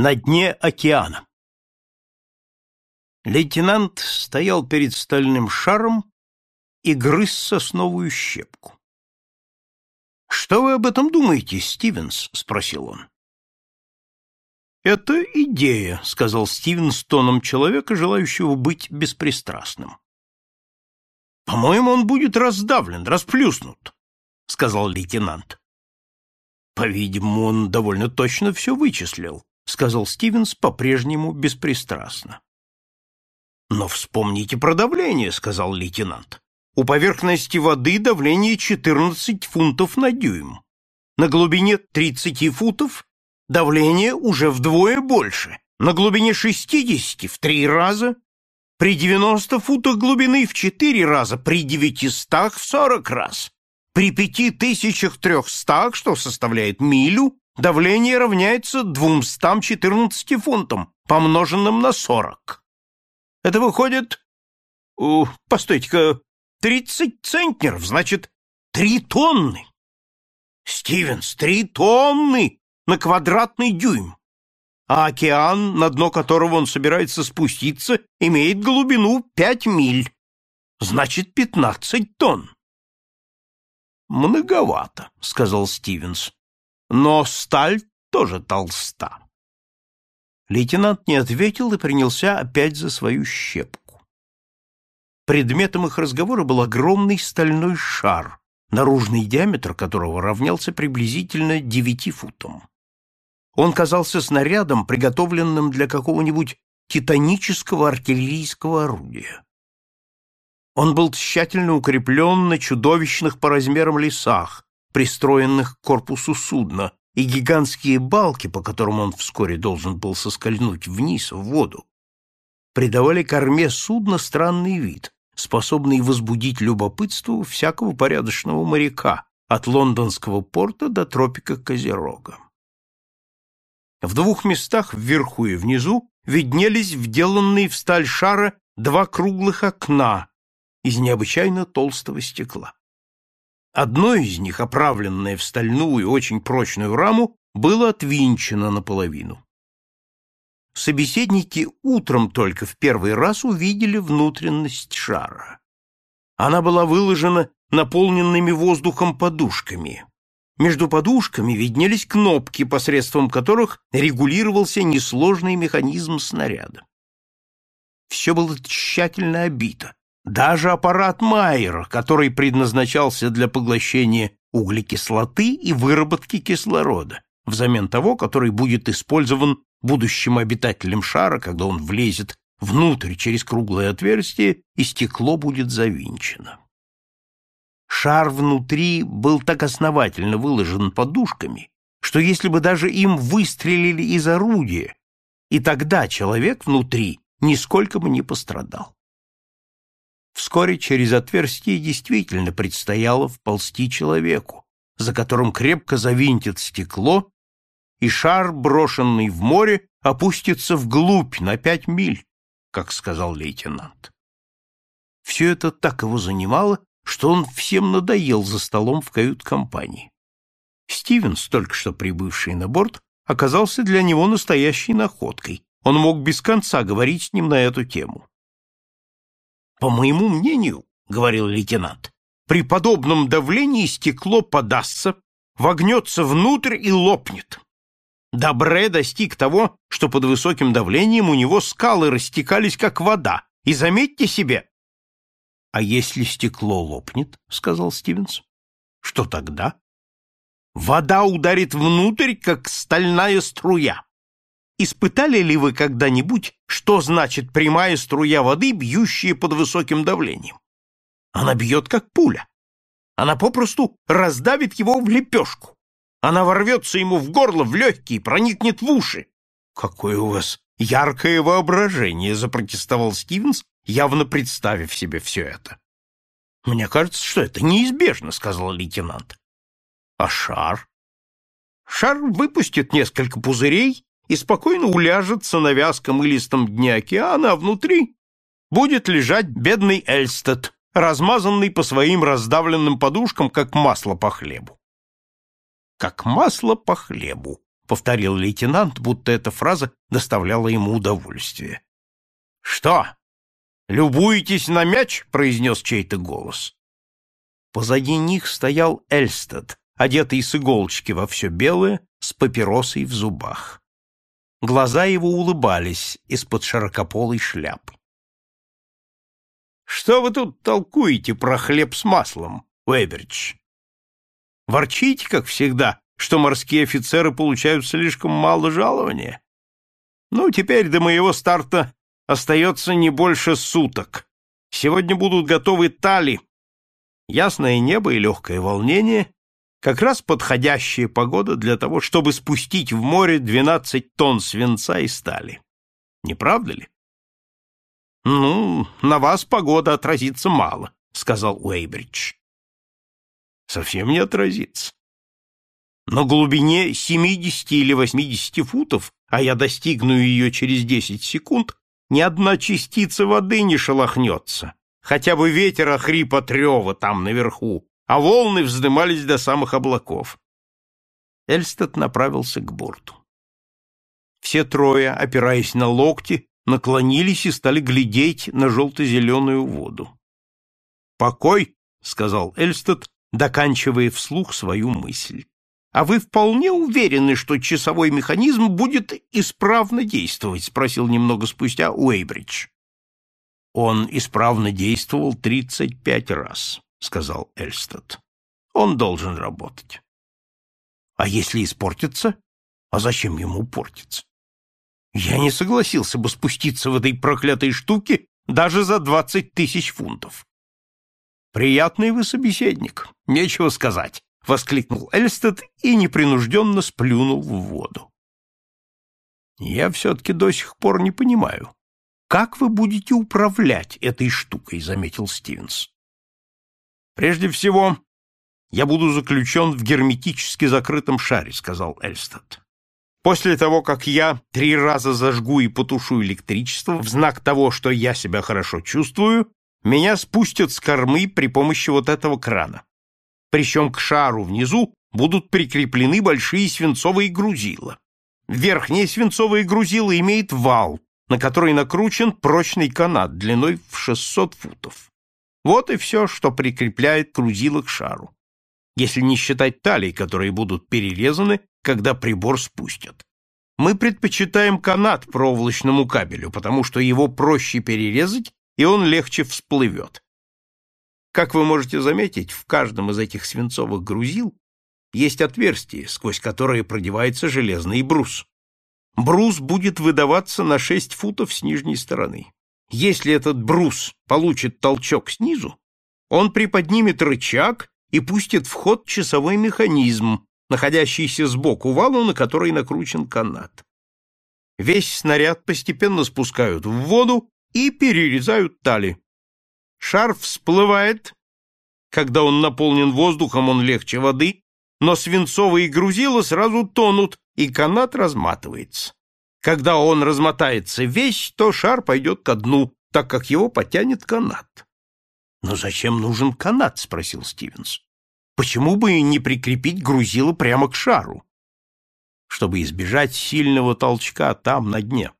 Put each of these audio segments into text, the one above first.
На дне океана. Лейтенант стоял перед стальным шаром и грыз сосновую щепку. «Что вы об этом думаете, Стивенс?» — спросил он. «Это идея», — сказал Стивенс тоном человека, желающего быть беспристрастным. «По-моему, он будет раздавлен, расплюснут», — сказал лейтенант. «По-видимому, он довольно точно все вычислил», — сказал Стивенс по-прежнему беспристрастно. «Но вспомните про давление», — сказал лейтенант. «У поверхности воды давление 14 фунтов на дюйм. На глубине 30 футов давление уже вдвое больше, на глубине 60 в три раза, при 90 футах глубины в четыре раза, при 900 в 40 раз, при 5300, что составляет милю, давление равняется 214 фунтам, помноженным на 40. Это выходит... Постойте-ка, 30 центнеров, значит, 3 тонны. Стивенс, 3 тонны на квадратный дюйм. А океан, на дно которого он собирается спуститься, имеет глубину 5 миль. Значит, 15 тонн. «Многовато», — сказал Стивенс но сталь тоже толста. Лейтенант не ответил и принялся опять за свою щепку. Предметом их разговора был огромный стальной шар, наружный диаметр которого равнялся приблизительно девяти футам. Он казался снарядом, приготовленным для какого-нибудь титанического артиллерийского орудия. Он был тщательно укреплен на чудовищных по размерам лесах, пристроенных к корпусу судна, и гигантские балки, по которым он вскоре должен был соскользнуть вниз, в воду, придавали корме судна странный вид, способный возбудить любопытство всякого порядочного моряка от лондонского порта до тропика Козерога. В двух местах, вверху и внизу, виднелись вделанные в сталь шара два круглых окна из необычайно толстого стекла. Одно из них, оправленное в стальную, очень прочную раму, было отвинчено наполовину. Собеседники утром только в первый раз увидели внутренность шара. Она была выложена наполненными воздухом подушками. Между подушками виднелись кнопки, посредством которых регулировался несложный механизм снаряда. Все было тщательно обито, даже аппарат Майера, который предназначался для поглощения углекислоты и выработки кислорода, взамен того, который будет использован будущим обитателем шара, когда он влезет внутрь через круглое отверстие и стекло будет завинчено. Шар внутри был так основательно выложен подушками, что если бы даже им выстрелили из орудия, и тогда человек внутри нисколько бы не пострадал. Вскоре через отверстие действительно предстояло вползти человеку, за которым крепко завинтит стекло, и шар, брошенный в море, опустится вглубь на пять миль, как сказал лейтенант. Все это так его занимало, что он всем надоел за столом в кают-компании. Стивенс, только что прибывший на борт, оказался для него настоящей находкой. Он мог без конца говорить с ним на эту тему. По моему мнению, — говорил лейтенант, — при подобном давлении стекло подастся, вогнется внутрь и лопнет. Добре достиг того, что под высоким давлением у него скалы растекались, как вода. И заметьте себе... — А если стекло лопнет, — сказал Стивенс, — что тогда? Вода ударит внутрь, как стальная струя. Испытали ли вы когда-нибудь, что значит прямая струя воды, бьющая под высоким давлением? Она бьет, как пуля. Она попросту раздавит его в лепешку. Она ворвется ему в горло, в легкие, проникнет в уши. Какое у вас яркое воображение, запротестовал Стивенс, явно представив себе все это. Мне кажется, что это неизбежно, сказал лейтенант. А шар? Шар выпустит несколько пузырей и спокойно уляжется на вязком илистом дне океана, а внутри будет лежать бедный Эльстед, размазанный по своим раздавленным подушкам, как масло по хлебу. «Как масло по хлебу», — повторил лейтенант, будто эта фраза доставляла ему удовольствие. Что? Любуетесь на мяч? произнес чей-то голос. Позади них стоял Эльстед, одетый с иголочки во все белое, с папиросой в зубах. Глаза его улыбались из-под широкополой шляпы. «Что вы тут толкуете про хлеб с маслом, Уэберч? Ворчите, как всегда, что морские офицеры получают слишком мало жалования? Ну, теперь до моего старта остается не больше суток. Сегодня будут готовы тали. Ясное небо и легкое волнение — как раз подходящая погода для того, чтобы спустить в море 12 тонн свинца и стали. Не правда ли? «Ну, на вас погода отразится мало», — сказал Уэйбридж. «Совсем не отразится. На глубине 70 или 80 футов, а я достигну ее через 10 секунд, ни одна частица воды не шелохнется. Хотя бы ветер охрип от там наверху, а волны вздымались до самых облаков. Эльстед направился к борту. Все трое, опираясь на локти, наклонились и стали глядеть на желто-зеленую воду. «Покой», — сказал Эльстед, доканчивая вслух свою мысль. «А вы вполне уверены, что часовой механизм будет исправно действовать?» — спросил немного спустя Уэйбридж. «Он исправно действовал тридцать пять раз», — сказал Эльстед. «Он должен работать». «А если испортится? А зачем ему портиться? Я не согласился бы спуститься в этой проклятой штуке даже за двадцать тысяч фунтов. Приятный вы собеседник, нечего сказать, воскликнул Эльстед и непринужденно сплюнул в воду. Я все-таки до сих пор не понимаю, как вы будете управлять этой штукой, заметил Стивенс. Прежде всего, я буду заключен в герметически закрытом шаре, сказал Эльстед. После того, как я три раза зажгу и потушу электричество в знак того, что я себя хорошо чувствую, меня спустят с кормы при помощи вот этого крана. Причем к шару внизу будут прикреплены большие свинцовые грузила. Верхнее свинцовое грузило имеет вал, на который накручен прочный канат длиной в 600 футов. Вот и все, что прикрепляет грузило к шару, если не считать талий, которые будут перерезаны когда прибор спустят. Мы предпочитаем канат проволочному кабелю, потому что его проще перерезать, и он легче всплывет. Как вы можете заметить, в каждом из этих свинцовых грузил есть отверстие, сквозь которое продевается железный брус. Брус будет выдаваться на 6 футов с нижней стороны. Если этот брус получит толчок снизу, он приподнимет рычаг и пустит в ход часовой механизм, находящийся сбоку валу, на который накручен канат. Весь снаряд постепенно спускают в воду и перерезают тали. Шар всплывает. Когда он наполнен воздухом, он легче воды, но свинцовые грузила сразу тонут, и канат разматывается. Когда он размотается весь, то шар пойдет ко дну, так как его потянет канат. «Но зачем нужен канат?» — спросил Стивенс. Почему бы не прикрепить грузило прямо к шару? Чтобы избежать сильного толчка там, на дне.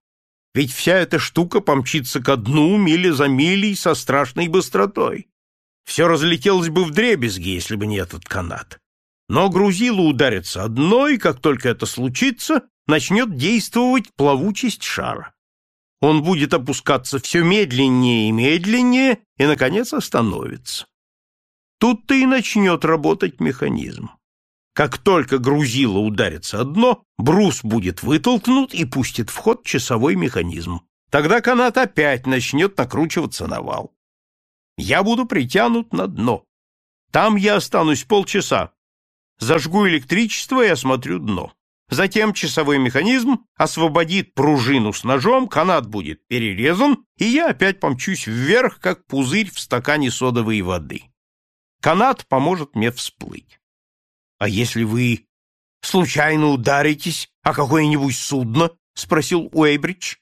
Ведь вся эта штука помчится ко дну мили за милей со страшной быстротой. Все разлетелось бы в дребезги, если бы не этот канат. Но грузило ударится одно, и как только это случится, начнет действовать плавучесть шара. Он будет опускаться все медленнее и медленнее, и, наконец, остановится. Тут-то и начнет работать механизм. Как только грузило ударится о дно, брус будет вытолкнут и пустит в ход часовой механизм. Тогда канат опять начнет накручиваться на вал. Я буду притянут на дно. Там я останусь полчаса. Зажгу электричество и осмотрю дно. Затем часовой механизм освободит пружину с ножом, канат будет перерезан, и я опять помчусь вверх, как пузырь в стакане содовой воды. Канат поможет мне всплыть. А если вы случайно ударитесь о какое-нибудь судно? спросил Уэйбридж.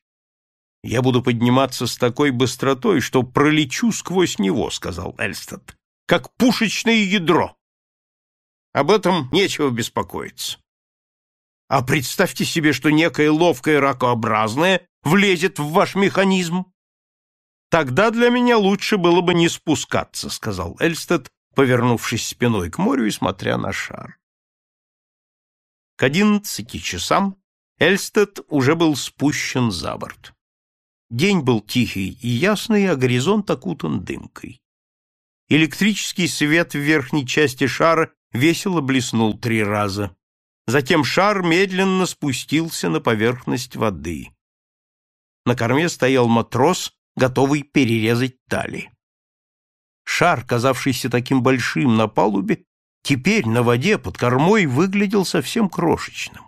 Я буду подниматься с такой быстротой, что пролечу сквозь него, сказал Эльстед, как пушечное ядро. Об этом нечего беспокоиться. А представьте себе, что некое ловкое ракообразное влезет в ваш механизм. Тогда для меня лучше было бы не спускаться, сказал Эльстед, повернувшись спиной к морю и смотря на шар. К одиннадцати часам Эльстед уже был спущен за борт. День был тихий и ясный, а горизонт окутан дымкой. Электрический свет в верхней части шара весело блеснул три раза. Затем шар медленно спустился на поверхность воды. На корме стоял матрос, готовый перерезать тали. Шар, казавшийся таким большим на палубе, теперь на воде под кормой выглядел совсем крошечным.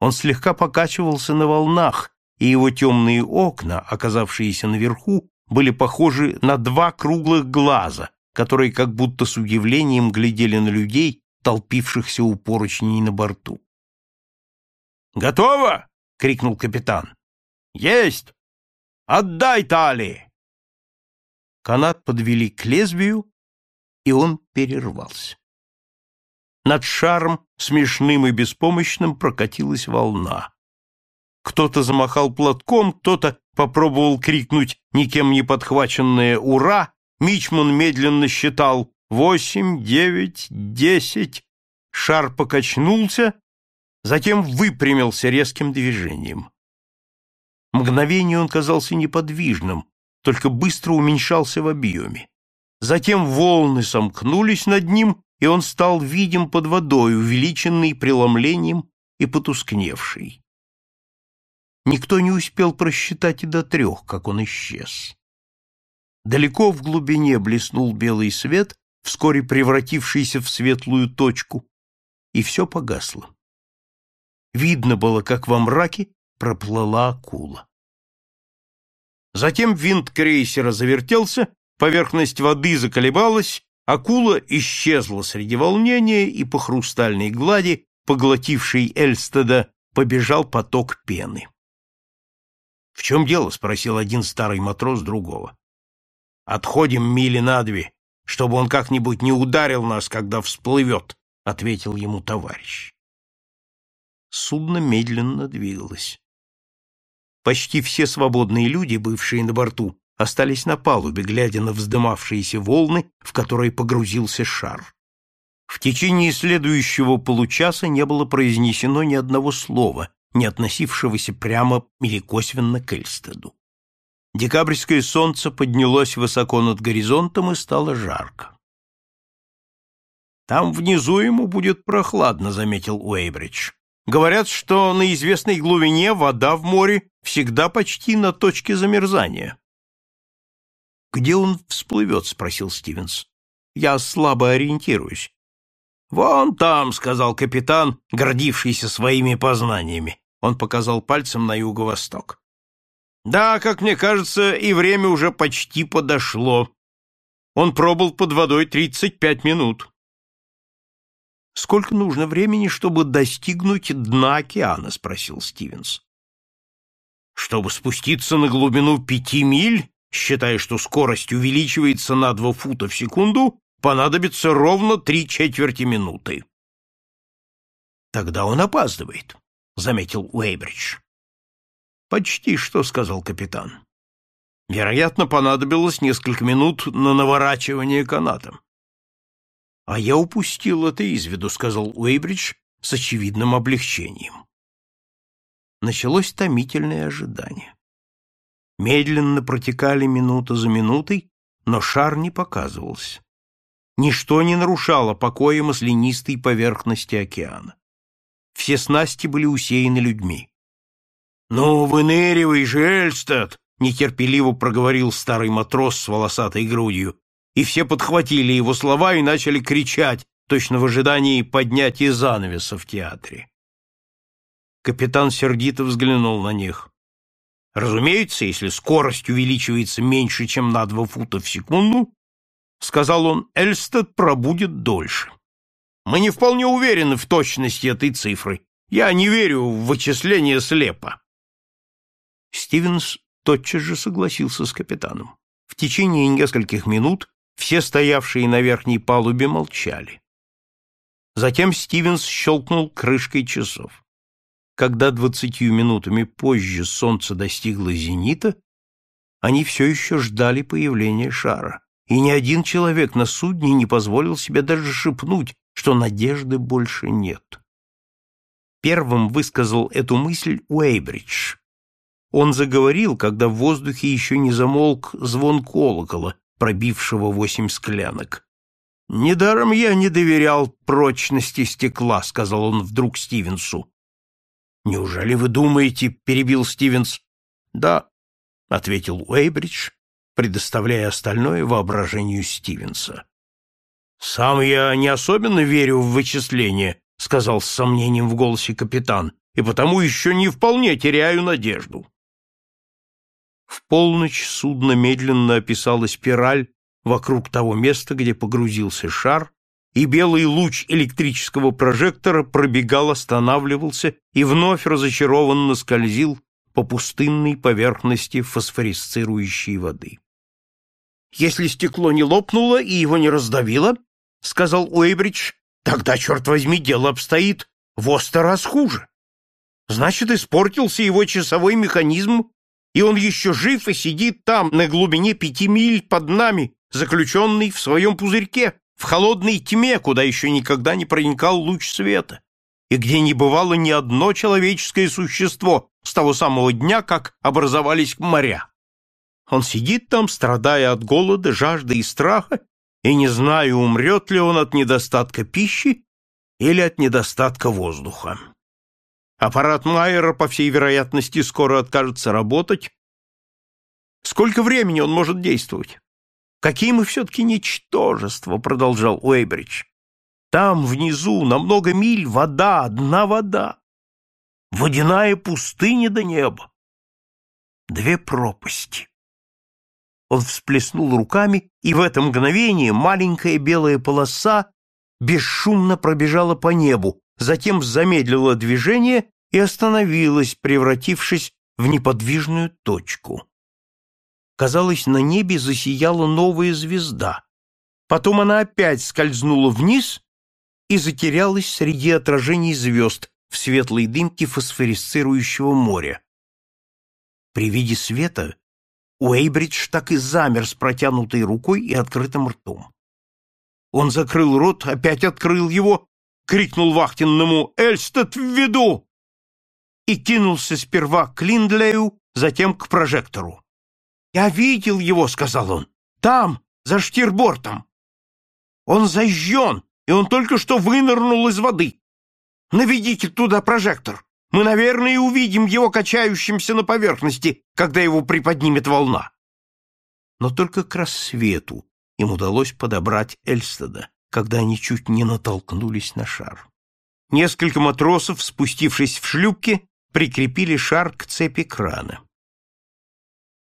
Он слегка покачивался на волнах, и его темные окна, оказавшиеся наверху, были похожи на два круглых глаза, которые как будто с удивлением глядели на людей, толпившихся у поручней на борту. «Готово!» — крикнул капитан. «Есть! Отдай тали!» Канат подвели к лезвию, и он перервался. Над шаром, смешным и беспомощным, прокатилась волна. Кто-то замахал платком, кто-то попробовал крикнуть никем не подхваченное «Ура!». Мичман медленно считал «Восемь, девять, десять». Шар покачнулся, затем выпрямился резким движением. Мгновение он казался неподвижным, только быстро уменьшался в объеме. Затем волны сомкнулись над ним, и он стал видим под водой, увеличенный преломлением и потускневший. Никто не успел просчитать и до трех, как он исчез. Далеко в глубине блеснул белый свет, вскоре превратившийся в светлую точку, и все погасло. Видно было, как во мраке проплыла акула. Затем винт крейсера завертелся, поверхность воды заколебалась, акула исчезла среди волнения, и по хрустальной глади, поглотившей Эльстеда, побежал поток пены. «В чем дело?» — спросил один старый матрос другого. «Отходим мили на две, чтобы он как-нибудь не ударил нас, когда всплывет», — ответил ему товарищ. Судно медленно двигалось. Почти все свободные люди, бывшие на борту, остались на палубе, глядя на вздымавшиеся волны, в которые погрузился шар. В течение следующего получаса не было произнесено ни одного слова, не относившегося прямо или косвенно к Эльстеду. Декабрьское солнце поднялось высоко над горизонтом и стало жарко. «Там внизу ему будет прохладно», — заметил Уэйбридж. «Говорят, что на известной глубине вода в море всегда почти на точке замерзания». «Где он всплывет?» — спросил Стивенс. «Я слабо ориентируюсь». «Вон там», — сказал капитан, гордившийся своими познаниями. Он показал пальцем на юго-восток. Да, как мне кажется, и время уже почти подошло. Он пробыл под водой тридцать пять минут. Сколько нужно времени, чтобы достигнуть дна океана, спросил Стивенс. Чтобы спуститься на глубину пяти миль, считая, что скорость увеличивается на два фута в секунду, понадобится ровно три четверти минуты. Тогда он опаздывает. — заметил Уэйбридж. «Почти что», — сказал капитан. «Вероятно, понадобилось несколько минут на наворачивание канатом». «А я упустил это из виду», — сказал Уэйбридж с очевидным облегчением. Началось томительное ожидание. Медленно протекали минута за минутой, но шар не показывался. Ничто не нарушало покоя маслянистой поверхности океана. Все снасти были усеяны людьми. «Ну, выныривай же, Эльстад!» — нетерпеливо проговорил старый матрос с волосатой грудью. И все подхватили его слова и начали кричать, точно в ожидании поднятия занавеса в театре. Капитан сердито взглянул на них. Разумеется, если скорость увеличивается меньше, чем на два фута в секунду, сказал он, Эльстед пробудет дольше. Мы не вполне уверены в точности этой цифры. Я не верю в вычисление слепо. Стивенс тотчас же согласился с капитаном. В течение нескольких минут все стоявшие на верхней палубе молчали. Затем Стивенс щелкнул крышкой часов. когда двадцатью минутами позже солнце достигло зенита, они все еще ждали появления шара, и ни один человек на судне не позволил себе даже шепнуть, что надежды больше нет. Первым высказал эту мысль Уэйбридж. Он заговорил, когда в воздухе еще не замолк звон колокола, пробившего восемь склянок. «Недаром я не доверял прочности стекла», — сказал он вдруг Стивенсу. «Неужели вы думаете?» — перебил Стивенс. «Да», — ответил Уэйбридж, предоставляя остальное воображению Стивенса. «Сам я не особенно верю в вычисления», — сказал с сомнением в голосе капитан, «и потому еще не вполне теряю надежду». В полночь судно медленно описало спираль вокруг того места, где погрузился шар, и белый луч электрического прожектора пробегал, останавливался и вновь разочарованно скользил по пустынной поверхности фосфорисцирующей воды. «Если стекло не лопнуло и его не раздавило, — сказал Уэйбридж, — тогда, черт возьми, дело обстоит в раз хуже. Значит, испортился его часовой механизм и он еще жив и сидит там, на глубине пяти миль под нами, заключенный в своем пузырьке, в холодной тьме, куда еще никогда не проникал луч света, и где не бывало ни одно человеческое существо с того самого дня, как образовались моря. Он сидит там, страдая от голода, жажды и страха, и не знаю, умрет ли он от недостатка пищи или от недостатка воздуха. Аппарат Майера, по всей вероятности, скоро откажется работать. Сколько времени он может действовать? Какие мы все-таки ничтожества, продолжал Уэйбридж. Там, внизу, на много миль вода, одна вода. Водяная пустыня до неба. Две пропасти. Он всплеснул руками, и в это мгновение маленькая белая полоса бесшумно пробежала по небу, затем замедлила движение и остановилась, превратившись в неподвижную точку. Казалось, на небе засияла новая звезда. Потом она опять скользнула вниз и затерялась среди отражений звезд в светлой дымке фосфорисцирующего моря. При виде света Уэйбридж так и замер с протянутой рукой и открытым ртом. Он закрыл рот, опять открыл его — крикнул вахтенному «Эльстед в виду!» и кинулся сперва к Линдлею, затем к прожектору. «Я видел его», — сказал он, — «там, за штирбортом. Он зажжен, и он только что вынырнул из воды. Наведите туда прожектор. Мы, наверное, увидим его качающимся на поверхности, когда его приподнимет волна». Но только к рассвету им удалось подобрать Эльстеда когда они чуть не натолкнулись на шар. Несколько матросов, спустившись в шлюпки, прикрепили шар к цепи крана.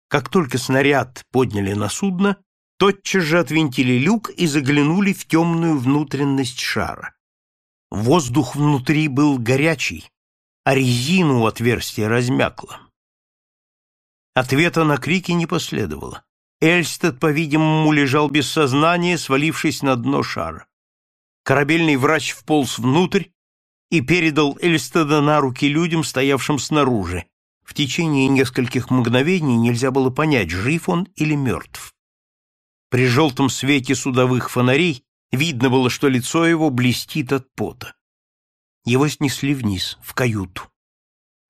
Как только снаряд подняли на судно, тотчас же отвинтили люк и заглянули в темную внутренность шара. Воздух внутри был горячий, а резину у отверстия размякло. Ответа на крики не последовало. Эльстед, по-видимому, лежал без сознания, свалившись на дно шара. Корабельный врач вполз внутрь и передал Эльстеда на руки людям, стоявшим снаружи. В течение нескольких мгновений нельзя было понять, жив он или мертв. При желтом свете судовых фонарей видно было, что лицо его блестит от пота. Его снесли вниз, в каюту.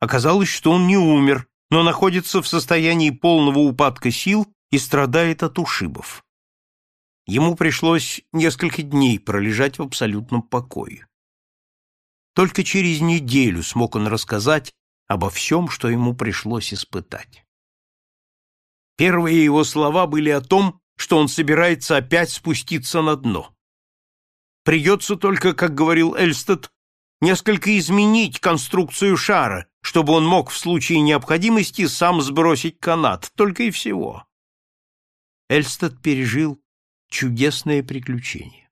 Оказалось, что он не умер, но находится в состоянии полного упадка сил и страдает от ушибов. Ему пришлось несколько дней пролежать в абсолютном покое. Только через неделю смог он рассказать обо всем, что ему пришлось испытать. Первые его слова были о том, что он собирается опять спуститься на дно. Придется только, как говорил Эльстед, несколько изменить конструкцию шара, чтобы он мог в случае необходимости сам сбросить канат, только и всего. Эльстед пережил чудесное приключение.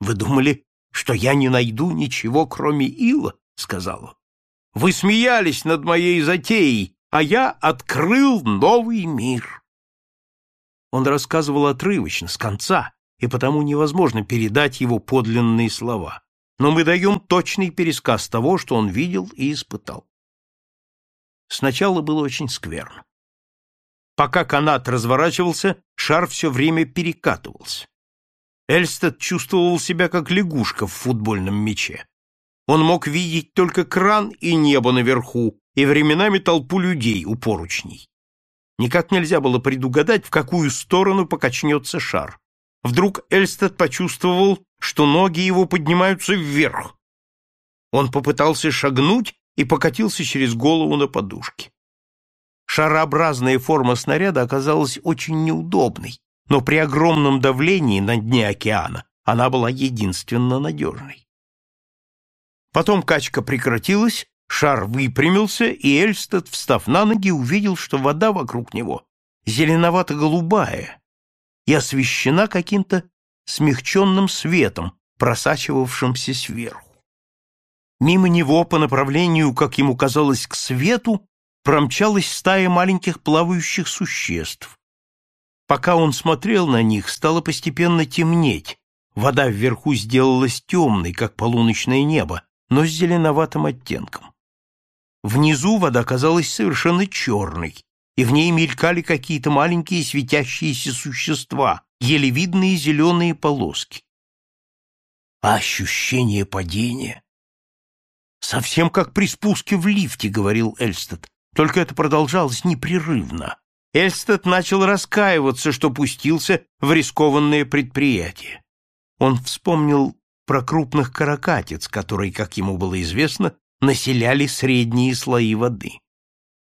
«Вы думали, что я не найду ничего, кроме ила?» — сказал он. «Вы смеялись над моей затеей, а я открыл новый мир». Он рассказывал отрывочно, с конца, и потому невозможно передать его подлинные слова. но мы даем точный пересказ того, что он видел и испытал. Сначала было очень скверно. Пока канат разворачивался, шар все время перекатывался. Эльстед чувствовал себя как лягушка в футбольном мяче. Он мог видеть только кран и небо наверху, и временами толпу людей у поручней. Никак нельзя было предугадать, в какую сторону покачнется шар. Вдруг Эльстед почувствовал, что ноги его поднимаются вверх. Он попытался шагнуть и покатился через голову на подушке. Шарообразная форма снаряда оказалась очень неудобной, но при огромном давлении на дне океана она была единственно надежной. Потом качка прекратилась, шар выпрямился, и Эльстед, встав на ноги, увидел, что вода вокруг него зеленовато-голубая и освещена каким-то смягченным светом, просачивавшимся сверху. Мимо него по направлению, как ему казалось, к свету, промчалась стая маленьких плавающих существ. Пока он смотрел на них, стало постепенно темнеть. Вода вверху сделалась темной, как полуночное небо, но с зеленоватым оттенком. Внизу вода казалась совершенно черной, и в ней мелькали какие-то маленькие светящиеся существа, еле видные зеленые полоски. А ощущение падения Совсем как при спуске в лифте, говорил Эльстед. Только это продолжалось непрерывно. Эльстед начал раскаиваться, что пустился в рискованное предприятие. Он вспомнил про крупных каракатиц, которые, как ему было известно, населяли средние слои воды.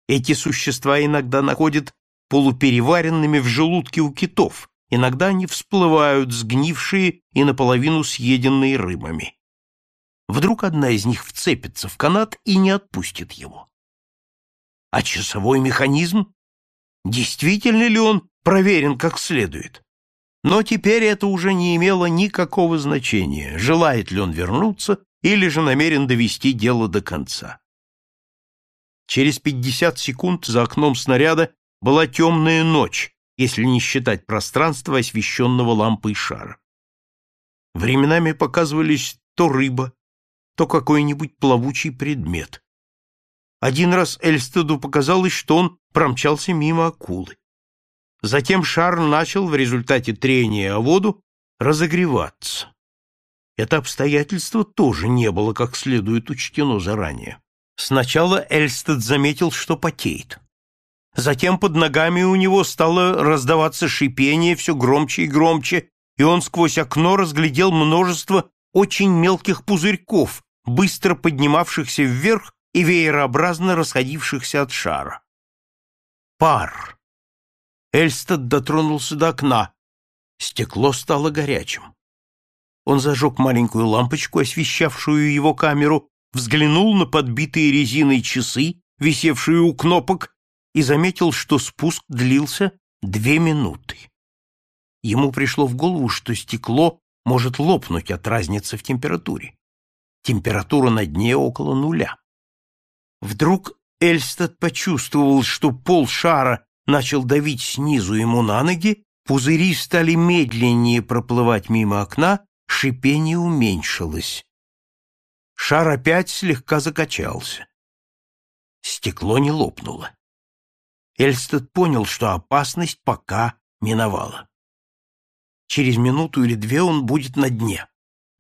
Эти существа иногда находят полупереваренными в желудке у китов, иногда они всплывают сгнившие и наполовину съеденные рыбами. Вдруг одна из них вцепится в канат и не отпустит его. А часовой механизм? Действительно ли он проверен как следует? Но теперь это уже не имело никакого значения, желает ли он вернуться или же намерен довести дело до конца. Через 50 секунд за окном снаряда была темная ночь, если не считать пространства, освещенного лампой шара. Временами показывались то рыба, то какой-нибудь плавучий предмет. Один раз Эльстеду показалось, что он промчался мимо акулы. Затем шар начал в результате трения о воду разогреваться. Это обстоятельство тоже не было как следует учтено заранее. Сначала Эльстед заметил, что потеет. Затем под ногами у него стало раздаваться шипение все громче и громче, и он сквозь окно разглядел множество очень мелких пузырьков, быстро поднимавшихся вверх и веерообразно расходившихся от шара. Пар. Эльстед дотронулся до окна. Стекло стало горячим. Он зажег маленькую лампочку, освещавшую его камеру, взглянул на подбитые резиной часы, висевшие у кнопок, и заметил, что спуск длился две минуты. Ему пришло в голову, что стекло может лопнуть от разницы в температуре. Температура на дне около нуля. Вдруг Эльстад почувствовал, что пол шара начал давить снизу ему на ноги, пузыри стали медленнее проплывать мимо окна, шипение уменьшилось. Шар опять слегка закачался. Стекло не лопнуло. Эльстед понял, что опасность пока миновала. Через минуту или две он будет на дне.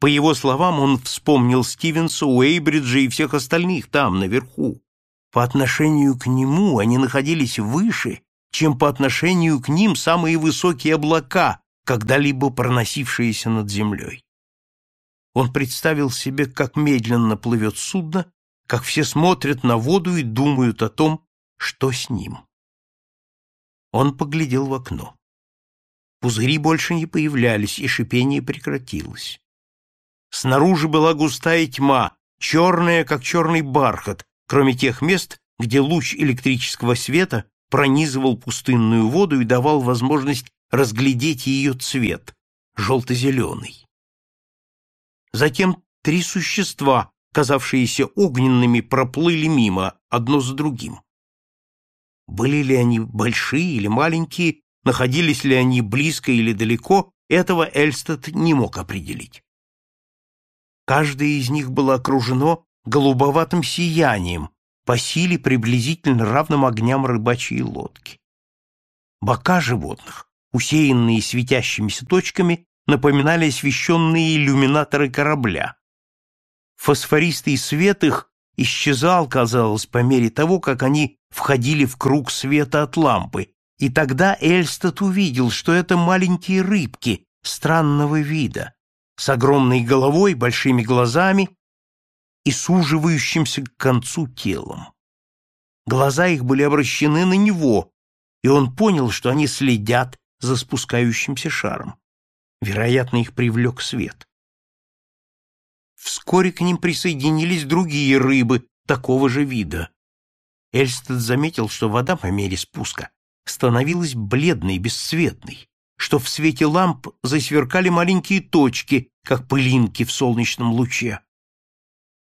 По его словам, он вспомнил Стивенса, Уэйбриджа и всех остальных там, наверху. По отношению к нему они находились выше, чем по отношению к ним самые высокие облака, когда-либо проносившиеся над землей. Он представил себе, как медленно плывет судно, как все смотрят на воду и думают о том, что с ним. Он поглядел в окно. Пузыри больше не появлялись, и шипение прекратилось. Снаружи была густая тьма, черная, как черный бархат, кроме тех мест, где луч электрического света пронизывал пустынную воду и давал возможность разглядеть ее цвет, желто-зеленый. Затем три существа, казавшиеся огненными, проплыли мимо, одно за другим. Были ли они большие или маленькие, Находились ли они близко или далеко, этого Эльстед не мог определить. Каждое из них было окружено голубоватым сиянием, по силе приблизительно равным огням рыбачьей лодки. Бока животных, усеянные светящимися точками, напоминали освещенные иллюминаторы корабля. Фосфористый свет их исчезал, казалось, по мере того, как они входили в круг света от лампы, и тогда Эльстад увидел, что это маленькие рыбки странного вида, с огромной головой, большими глазами и суживающимся к концу телом. Глаза их были обращены на него, и он понял, что они следят за спускающимся шаром. Вероятно, их привлек свет. Вскоре к ним присоединились другие рыбы такого же вида. Эльстед заметил, что вода по мере спуска становилась бледной, бесцветной, что в свете ламп засверкали маленькие точки, как пылинки в солнечном луче.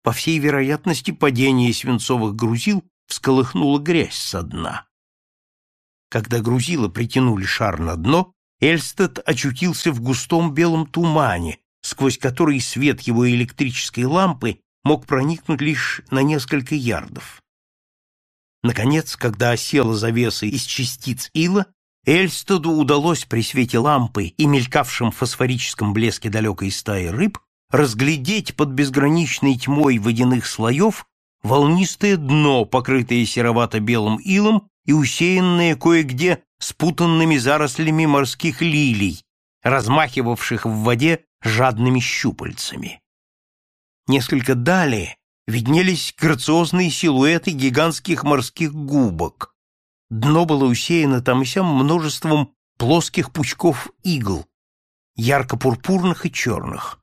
По всей вероятности, падение свинцовых грузил всколыхнуло грязь со дна. Когда грузила притянули шар на дно, Эльстед очутился в густом белом тумане, сквозь который свет его электрической лампы мог проникнуть лишь на несколько ярдов. Наконец, когда осела завеса из частиц ила, Эльстеду удалось при свете лампы и мелькавшем фосфорическом блеске далекой стаи рыб разглядеть под безграничной тьмой водяных слоев волнистое дно, покрытое серовато-белым илом и усеянное кое-где спутанными зарослями морских лилий, размахивавших в воде жадными щупальцами. Несколько далее виднелись грациозные силуэты гигантских морских губок. Дно было усеяно там и сям множеством плоских пучков игл, ярко-пурпурных и черных.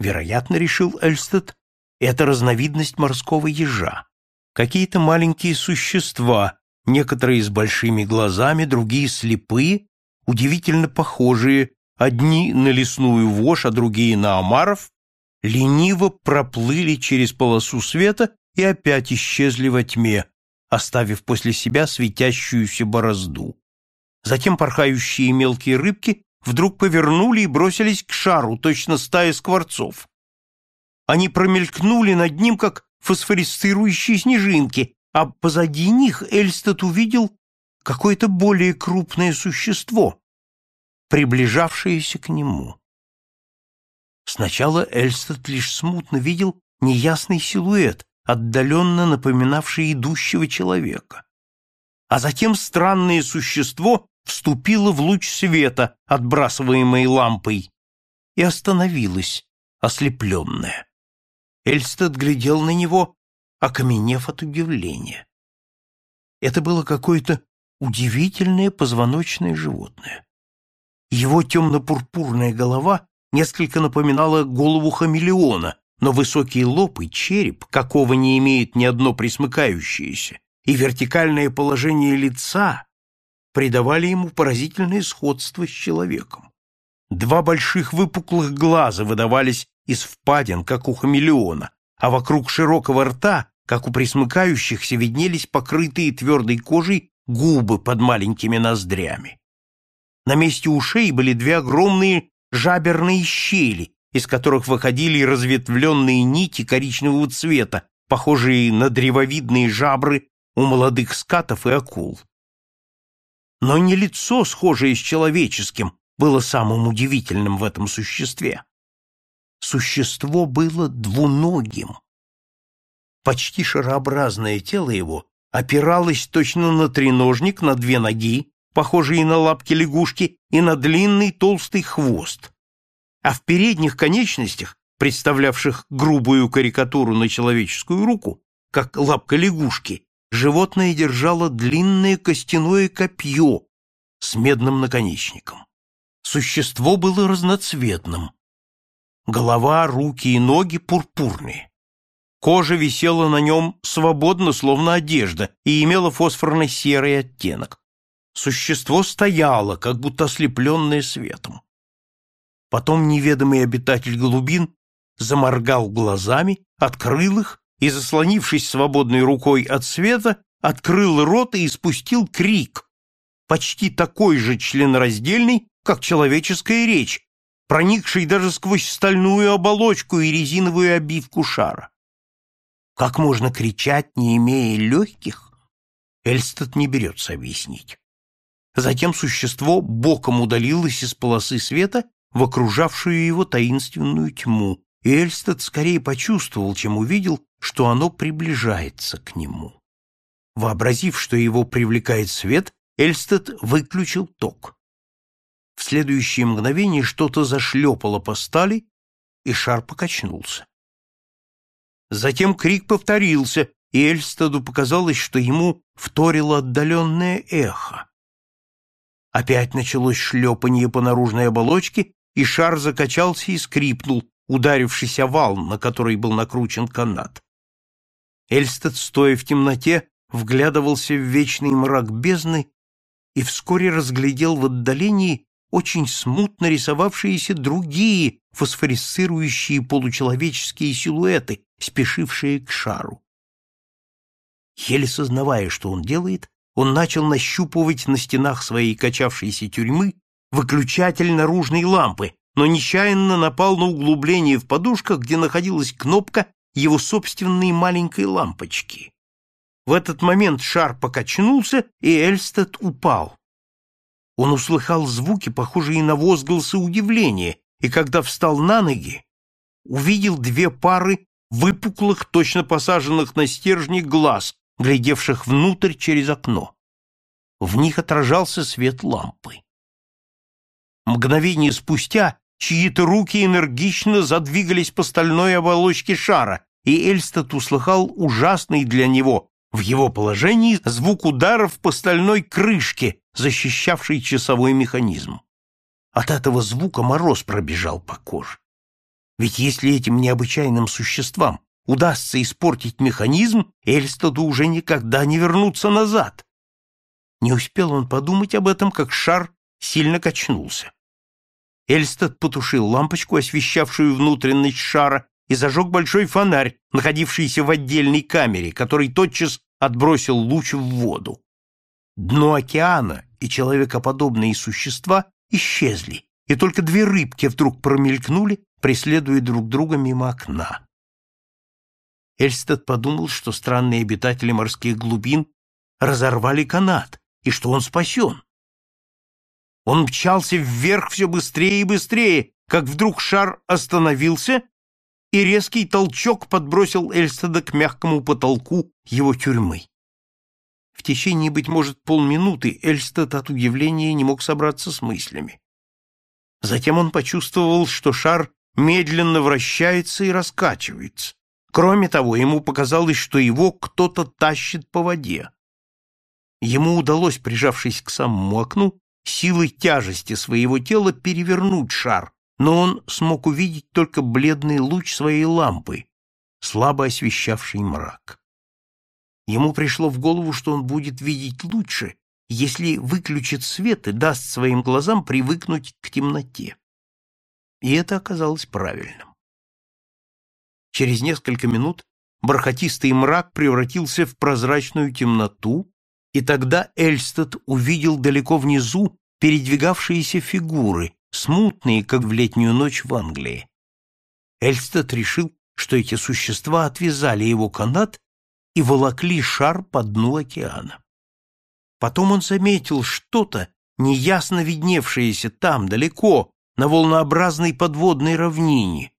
Вероятно, решил Эльстед, это разновидность морского ежа. Какие-то маленькие существа, некоторые с большими глазами, другие слепые, удивительно похожие, одни на лесную вошь, а другие на омаров, лениво проплыли через полосу света и опять исчезли во тьме, оставив после себя светящуюся борозду. Затем порхающие мелкие рыбки вдруг повернули и бросились к шару, точно стая скворцов. Они промелькнули над ним, как фосфорисцирующие снежинки, а позади них Эльстед увидел какое-то более крупное существо, приближавшееся к нему. Сначала Эльстед лишь смутно видел неясный силуэт, отдаленно напоминавший идущего человека. А затем странное существо вступило в луч света, отбрасываемый лампой, и остановилось, ослепленное. Эльстед глядел на него, окаменев от удивления. Это было какое-то удивительное позвоночное животное. Его темно-пурпурная голова несколько напоминала голову хамелеона, но высокий лоб и череп, какого не имеет ни одно присмыкающееся, и вертикальное положение лица придавали ему поразительное сходство с человеком. Два больших выпуклых глаза выдавались из впадин, как у хамелеона, а вокруг широкого рта, как у присмыкающихся, виднелись покрытые твердой кожей губы под маленькими ноздрями. На месте ушей были две огромные жаберные щели, из которых выходили разветвленные нити коричневого цвета, похожие на древовидные жабры у молодых скатов и акул. Но не лицо, схожее с человеческим, было самым удивительным в этом существе. Существо было двуногим. Почти шарообразное тело его опиралось точно на треножник, на две ноги, похожие на лапки лягушки, и на длинный толстый хвост. А в передних конечностях, представлявших грубую карикатуру на человеческую руку, как лапка лягушки, животное держало длинное костяное копье с медным наконечником. Существо было разноцветным. Голова, руки и ноги пурпурные. Кожа висела на нем свободно, словно одежда, и имела фосфорно-серый оттенок. Существо стояло, как будто ослепленное светом. Потом неведомый обитатель глубин заморгал глазами, открыл их и, заслонившись свободной рукой от света, открыл рот и испустил крик, почти такой же членораздельный, как человеческая речь, проникший даже сквозь стальную оболочку и резиновую обивку шара. Как можно кричать, не имея легких? Эльстед не берется объяснить. Затем существо боком удалилось из полосы света в окружавшую его таинственную тьму, и Эльстед скорее почувствовал, чем увидел, что оно приближается к нему. Вообразив, что его привлекает свет, Эльстед выключил ток. В следующее мгновение что-то зашлепало по стали, и шар покачнулся. Затем крик повторился, и Эльстеду показалось, что ему вторило отдаленное эхо. Опять началось шлепанье по наружной оболочке, и шар закачался и скрипнул, ударившись о вал, на который был накручен канат. Эльстед, стоя в темноте, вглядывался в вечный мрак бездны и вскоре разглядел в отдалении очень смутно рисовавшиеся другие фосфорисцирующие получеловеческие силуэты, спешившие к шару. Еле сознавая, что он делает, он начал нащупывать на стенах своей качавшейся тюрьмы выключатель наружной лампы, но нечаянно напал на углубление в подушках, где находилась кнопка его собственной маленькой лампочки. В этот момент шар покачнулся, и Эльстед упал. Он услыхал звуки, похожие на возгласы удивления, и когда встал на ноги, увидел две пары выпуклых, точно посаженных на стержни глаз, глядевших внутрь через окно. В них отражался свет лампы. Мгновение спустя чьи-то руки энергично задвигались по стальной оболочке шара, и Эльстад услыхал ужасный для него в его положении звук ударов по стальной крышке, защищавшей часовой механизм. От этого звука мороз пробежал по коже. Ведь если этим необычайным существам удастся испортить механизм, Эльстаду уже никогда не вернуться назад. Не успел он подумать об этом, как шар сильно качнулся. Эльстад потушил лампочку, освещавшую внутренность шара, и зажег большой фонарь, находившийся в отдельной камере, который тотчас отбросил луч в воду. Дно океана и человекоподобные существа исчезли, и только две рыбки вдруг промелькнули, преследуя друг друга мимо окна. Эльстед подумал, что странные обитатели морских глубин разорвали канат, и что он спасен. Он мчался вверх все быстрее и быстрее, как вдруг шар остановился и резкий толчок подбросил Эльстеда к мягкому потолку его тюрьмы. В течение, быть может, полминуты Эльстед от удивления не мог собраться с мыслями. Затем он почувствовал, что шар медленно вращается и раскачивается. Кроме того, ему показалось, что его кто-то тащит по воде. Ему удалось, прижавшись к самому окну, силой тяжести своего тела перевернуть шар, но он смог увидеть только бледный луч своей лампы, слабо освещавший мрак. Ему пришло в голову, что он будет видеть лучше, если выключит свет и даст своим глазам привыкнуть к темноте. И это оказалось правильным. Через несколько минут бархатистый мрак превратился в прозрачную темноту, и тогда Эльстед увидел далеко внизу передвигавшиеся фигуры, смутные, как в летнюю ночь в Англии. Эльстед решил, что эти существа отвязали его канат и волокли шар по дну океана. Потом он заметил что-то, неясно видневшееся там, далеко, на волнообразной подводной равнине.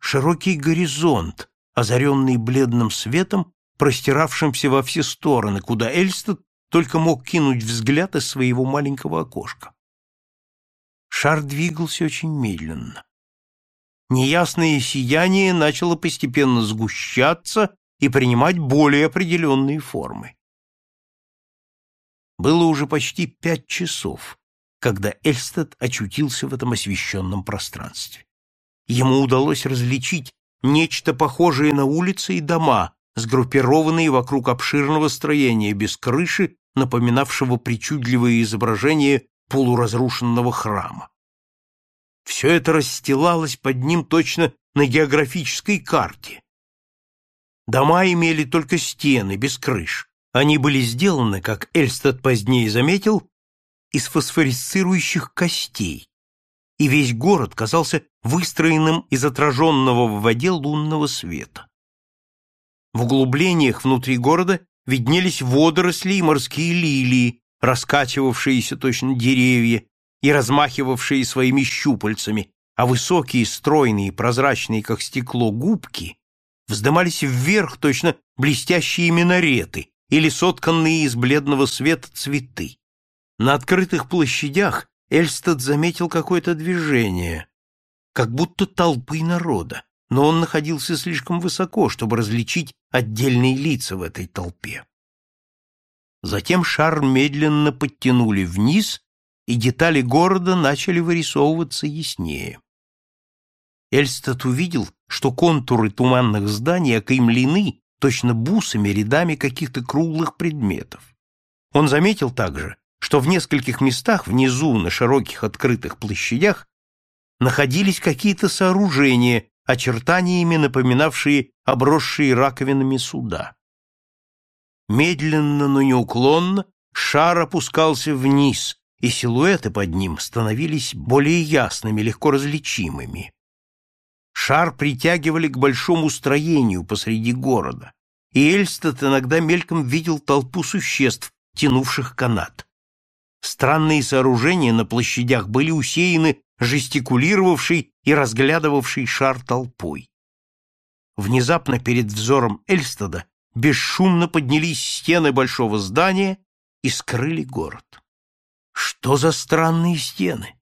Широкий горизонт, озаренный бледным светом, простиравшимся во все стороны, куда Эльстед только мог кинуть взгляд из своего маленького окошка. Шар двигался очень медленно. Неясное сияние начало постепенно сгущаться и принимать более определенные формы. Было уже почти пять часов, когда Эльстед очутился в этом освещенном пространстве. Ему удалось различить нечто похожее на улицы и дома, сгруппированные вокруг обширного строения без крыши, напоминавшего причудливое изображение полуразрушенного храма. Все это расстилалось под ним точно на географической карте. Дома имели только стены, без крыш. Они были сделаны, как Эльстад позднее заметил, из фосфорисцирующих костей. и весь город казался выстроенным из отраженного в воде лунного света. В углублениях внутри города виднелись водоросли и морские лилии, раскачивавшиеся точно деревья и размахивавшие своими щупальцами, а высокие, стройные, прозрачные, как стекло, губки вздымались вверх точно блестящие минареты или сотканные из бледного света цветы. На открытых площадях Эльстед заметил какое-то движение, как будто толпы народа, но он находился слишком высоко, чтобы различить отдельные лица в этой толпе. Затем шар медленно подтянули вниз, и детали города начали вырисовываться яснее. Эльстед увидел, что контуры туманных зданий окаймлены точно бусами рядами каких-то круглых предметов. Он заметил также, что в нескольких местах внизу на широких открытых площадях находились какие-то сооружения, очертаниями напоминавшие обросшие раковинами суда. Медленно, но неуклонно шар опускался вниз, и силуэты под ним становились более ясными, легко различимыми. Шар притягивали к большому строению посреди города, и Эльстед иногда мельком видел толпу существ, тянувших канат. Странные сооружения на площадях были усеяны жестикулировавшей и разглядывавшей шар толпой. Внезапно перед взором Эльстада бесшумно поднялись стены большого здания и скрыли город. Что за странные стены,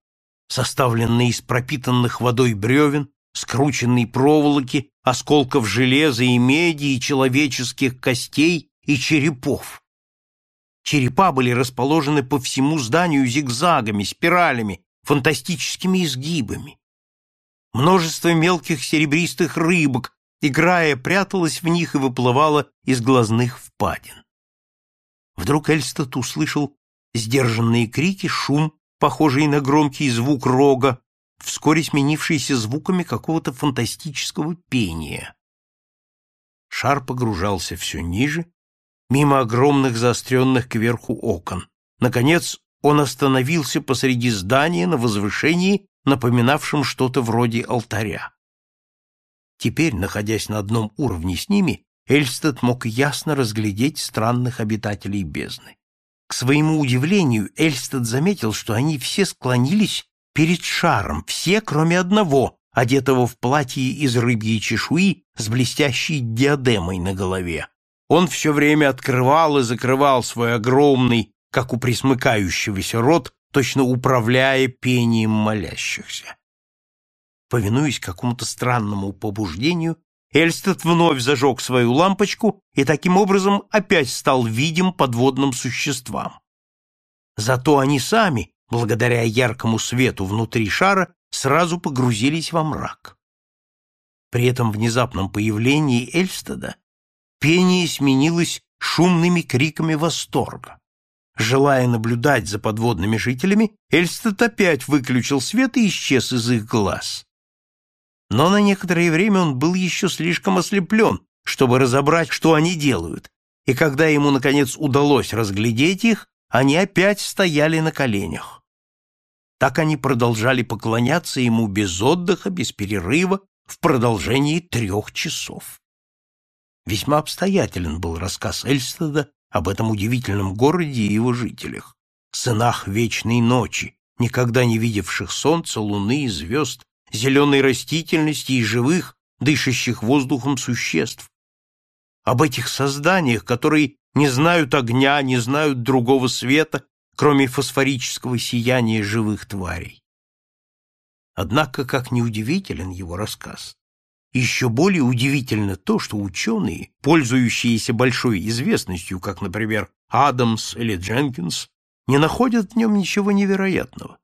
составленные из пропитанных водой бревен, скрученной проволоки, осколков железа и меди и человеческих костей и черепов. Черепа были расположены по всему зданию зигзагами, спиралями, фантастическими изгибами. Множество мелких серебристых рыбок, играя, пряталось в них и выплывало из глазных впадин. Вдруг Эльстат услышал сдержанные крики, шум, похожий на громкий звук рога, вскоре сменившийся звуками какого-то фантастического пения. Шар погружался все ниже, мимо огромных заостренных кверху окон. Наконец он остановился посреди здания на возвышении, напоминавшем что-то вроде алтаря. Теперь, находясь на одном уровне с ними, Эльстед мог ясно разглядеть странных обитателей бездны. К своему удивлению, Эльстед заметил, что они все склонились перед шаром, все, кроме одного, одетого в платье из рыбьей чешуи с блестящей диадемой на голове. Он все время открывал и закрывал свой огромный, как у присмыкающегося рот, точно управляя пением молящихся. Повинуясь какому-то странному побуждению, Эльстед вновь зажег свою лампочку и таким образом опять стал видим подводным существам. Зато они сами, благодаря яркому свету внутри шара, сразу погрузились во мрак. При этом внезапном появлении Эльстеда пение сменилось шумными криками восторга. Желая наблюдать за подводными жителями, Эльстед опять выключил свет и исчез из их глаз. Но на некоторое время он был еще слишком ослеплен, чтобы разобрать, что они делают, и когда ему, наконец, удалось разглядеть их, они опять стояли на коленях. Так они продолжали поклоняться ему без отдыха, без перерыва, в продолжении трех часов. Весьма обстоятелен был рассказ Эльстеда об этом удивительном городе и его жителях, сынах вечной ночи, никогда не видевших солнца, луны и звезд, зеленой растительности и живых, дышащих воздухом существ. Об этих созданиях, которые не знают огня, не знают другого света кроме фосфорического сияния живых тварей. Однако, как неудивителен его рассказ, еще более удивительно то, что ученые, пользующиеся большой известностью, как, например, Адамс или Дженкинс, не находят в нем ничего невероятного.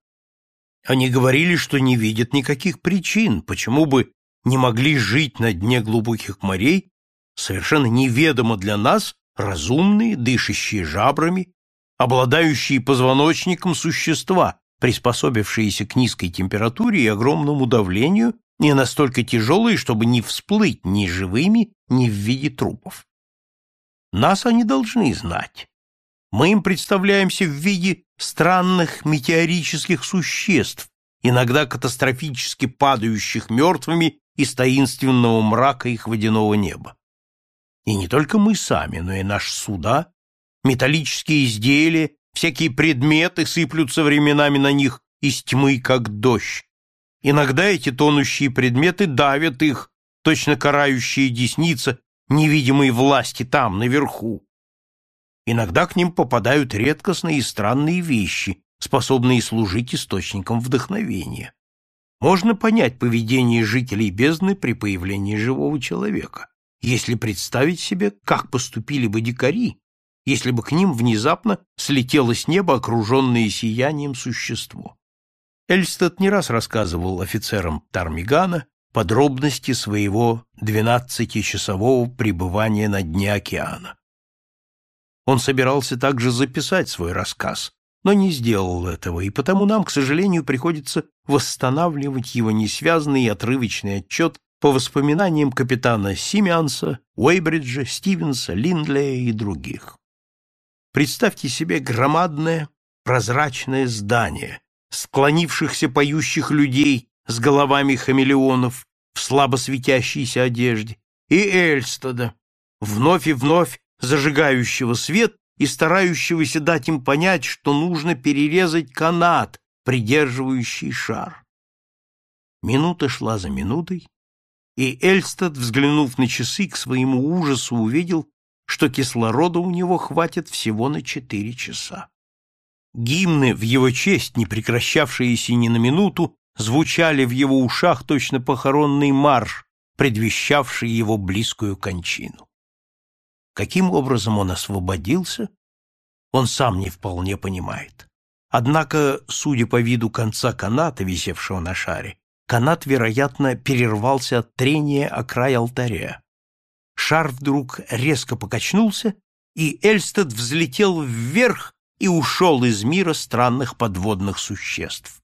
Они говорили, что не видят никаких причин, почему бы не могли жить на дне глубоких морей совершенно неведомо для нас разумные, дышащие жабрами, обладающие позвоночником существа, приспособившиеся к низкой температуре и огромному давлению, не настолько тяжелые, чтобы не всплыть ни живыми, ни в виде трупов. Нас они должны знать. Мы им представляемся в виде странных метеорических существ, иногда катастрофически падающих мертвыми из таинственного мрака их водяного неба. И не только мы сами, но и наш суда, металлические изделия, всякие предметы сыплются временами на них из тьмы, как дождь. Иногда эти тонущие предметы давят их, точно карающие десница невидимой власти там, наверху. Иногда к ним попадают редкостные и странные вещи, способные служить источником вдохновения. Можно понять поведение жителей бездны при появлении живого человека, если представить себе, как поступили бы дикари, если бы к ним внезапно слетело с неба окруженное сиянием существо. Эльстед не раз рассказывал офицерам Тармигана подробности своего двенадцатичасового пребывания на дне океана. Он собирался также записать свой рассказ, но не сделал этого, и потому нам, к сожалению, приходится восстанавливать его несвязанный и отрывочный отчет по воспоминаниям капитана Симеанса, Уэйбриджа, Стивенса, Линдлея и других. Представьте себе громадное прозрачное здание, склонившихся поющих людей с головами хамелеонов в слабо светящейся одежде, и Эльстада, вновь и вновь зажигающего свет и старающегося дать им понять, что нужно перерезать канат, придерживающий шар. Минута шла за минутой, и Эльстад, взглянув на часы, к своему ужасу увидел, что кислорода у него хватит всего на четыре часа. Гимны в его честь, не прекращавшиеся ни на минуту, звучали в его ушах точно похоронный марш, предвещавший его близкую кончину. Каким образом он освободился, он сам не вполне понимает. Однако, судя по виду конца каната, висевшего на шаре, канат, вероятно, перервался от трения о край алтаря. Шар вдруг резко покачнулся, и Эльстед взлетел вверх и ушел из мира странных подводных существ.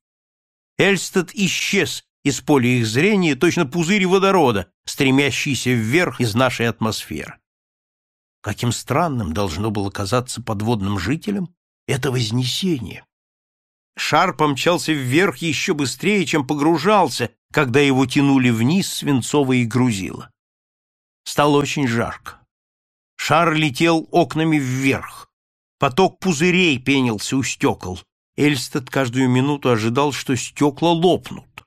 Эльстед исчез из поля их зрения, точно пузырь водорода, стремящийся вверх из нашей атмосферы. Каким странным должно было казаться подводным жителям это вознесение. Шар помчался вверх еще быстрее, чем погружался, когда его тянули вниз свинцовые грузила. Стало очень жарко. Шар летел окнами вверх. Поток пузырей пенился у стекол. Эльстед каждую минуту ожидал, что стекла лопнут.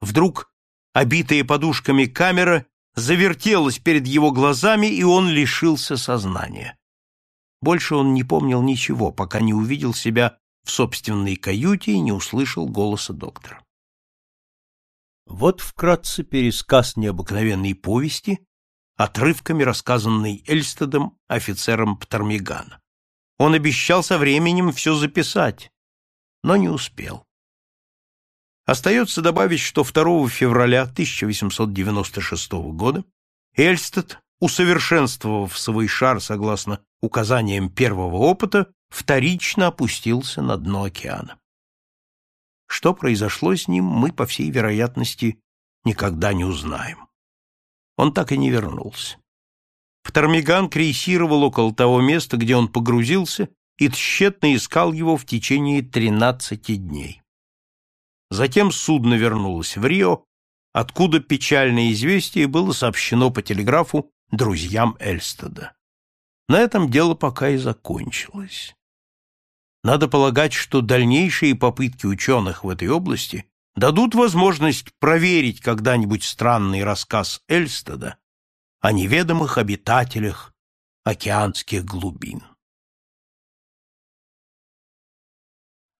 Вдруг, обитая подушками камера, завертелась перед его глазами, и он лишился сознания. Больше он не помнил ничего, пока не увидел себя в собственной каюте и не услышал голоса доктора. Вот вкратце пересказ необыкновенной повести, отрывками рассказанной Эльстедом офицером Птармигана. Он обещал со временем все записать, но не успел. Остается добавить, что 2 февраля 1896 года Эльстед, усовершенствовав свой шар согласно указаниям первого опыта, вторично опустился на дно океана. Что произошло с ним, мы, по всей вероятности, никогда не узнаем. Он так и не вернулся. Птормиган крейсировал около того места, где он погрузился, и тщетно искал его в течение тринадцати дней. Затем судно вернулось в Рио, откуда печальное известие было сообщено по телеграфу друзьям Эльстеда. На этом дело пока и закончилось. Надо полагать, что дальнейшие попытки ученых в этой области дадут возможность проверить когда-нибудь странный рассказ Эльстеда о неведомых обитателях океанских глубин.